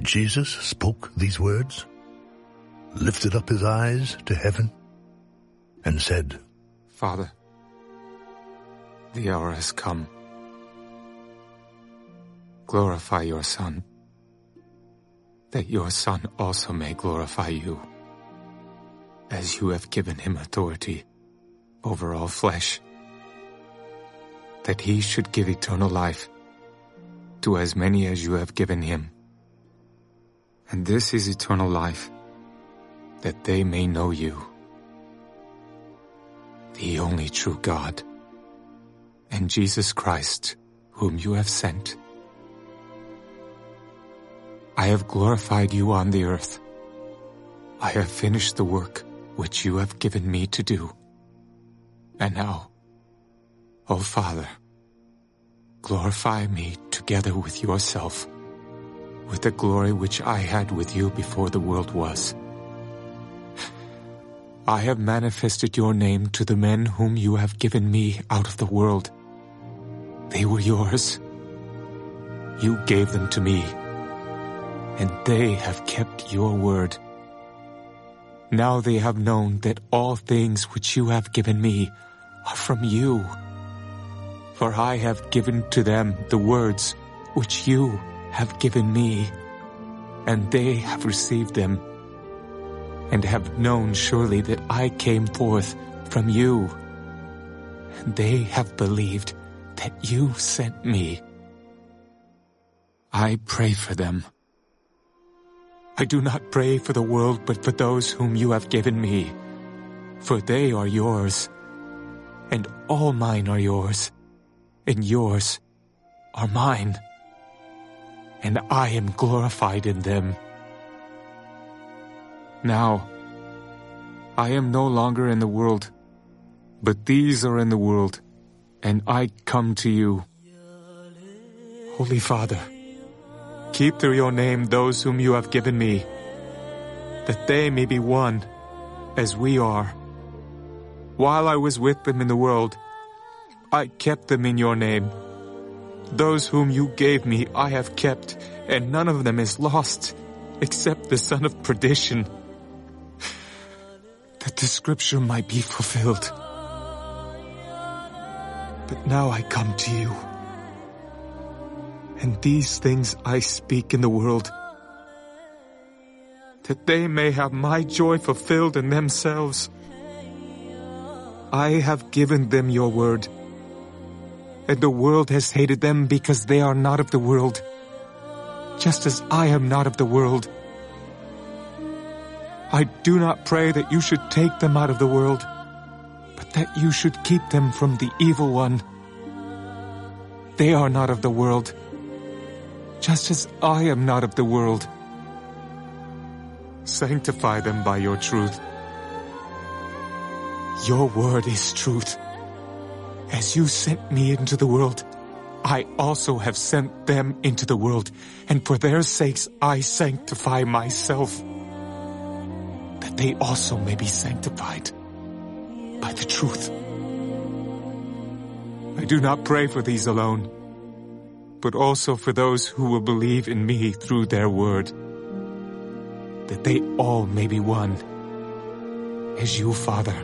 Jesus spoke these words, lifted up his eyes to heaven, and said, Father, the hour has come. Glorify your Son, that your Son also may glorify you, as you have given him authority over all flesh, that he should give eternal life to as many as you have given him. And this is eternal life, that they may know you, the only true God, and Jesus Christ, whom you have sent. I have glorified you on the earth. I have finished the work which you have given me to do. And now, O Father, glorify me together with yourself, with the glory which I had with you before the world was. I have manifested your name to the men whom you have given me out of the world. They were yours. You gave them to me, and they have kept your word. Now they have known that all things which you have given me are from you. For I have given to them the words which you have given me, and they have received them, and have known surely that I came forth from you. And they have believed that you sent me. I pray for them. I do not pray for the world, but for those whom you have given me, for they are yours, and all mine are yours, and yours are mine and I am glorified in them. Now, I am no longer in the world, but these are in the world, and I come to you. Holy Father, keep through your name those whom you have given me, that they may be one, as we are. While I was with them in the world, I kept them in your name. Those whom you gave me I have kept, and none of them is lost, except the son of perdition, that the scripture might be fulfilled. But now I come to you, and these things I speak in the world, that they may have my joy fulfilled in themselves. I have given them your word, and the world has hated them because they are not of the world, just as I am not of the world. I do not pray that you should take them out of the world, but that you should keep them from the evil one. They are not of the world, just as I am not of the world. Sanctify them by your truth. Your word is truth. As you sent me into the world, I also have sent them into the world, and for their sakes I sanctify myself, that they also may be sanctified by the truth. I do not pray for these alone, but also for those who will believe in me through their word, that they all may be one, as you, Father,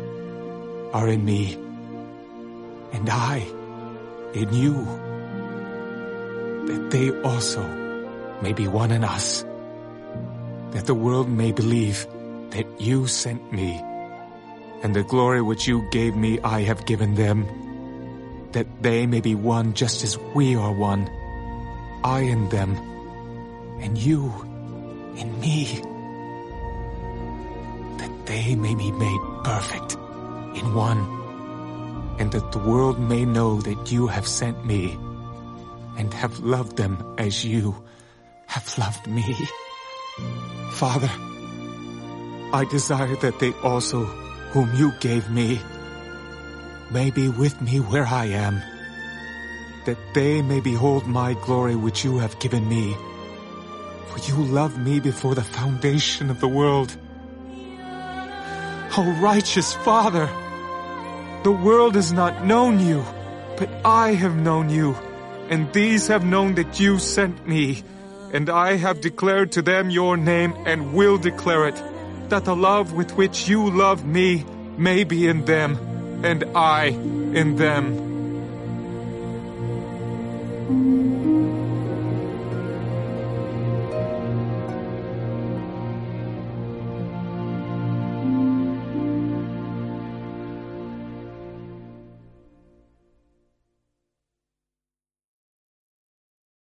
are in me and I in you, that they also may be one in us, that the world may believe that you sent me, and the glory which you gave me I have given them, that they may be one just as we are one, I in them, and you in me, that they may be made perfect in one and that the world may know that you have sent me and have loved them as you have loved me. Father, I desire that they also, whom you gave me, may be with me where I am, that they may behold my glory which you have given me. For you loved me before the foundation of the world. O righteous Father! The world has not known you, but I have known you, and these have known that you sent me. And I have declared to them your name and will declare it, that the love with which you love me may be in them, and I in them.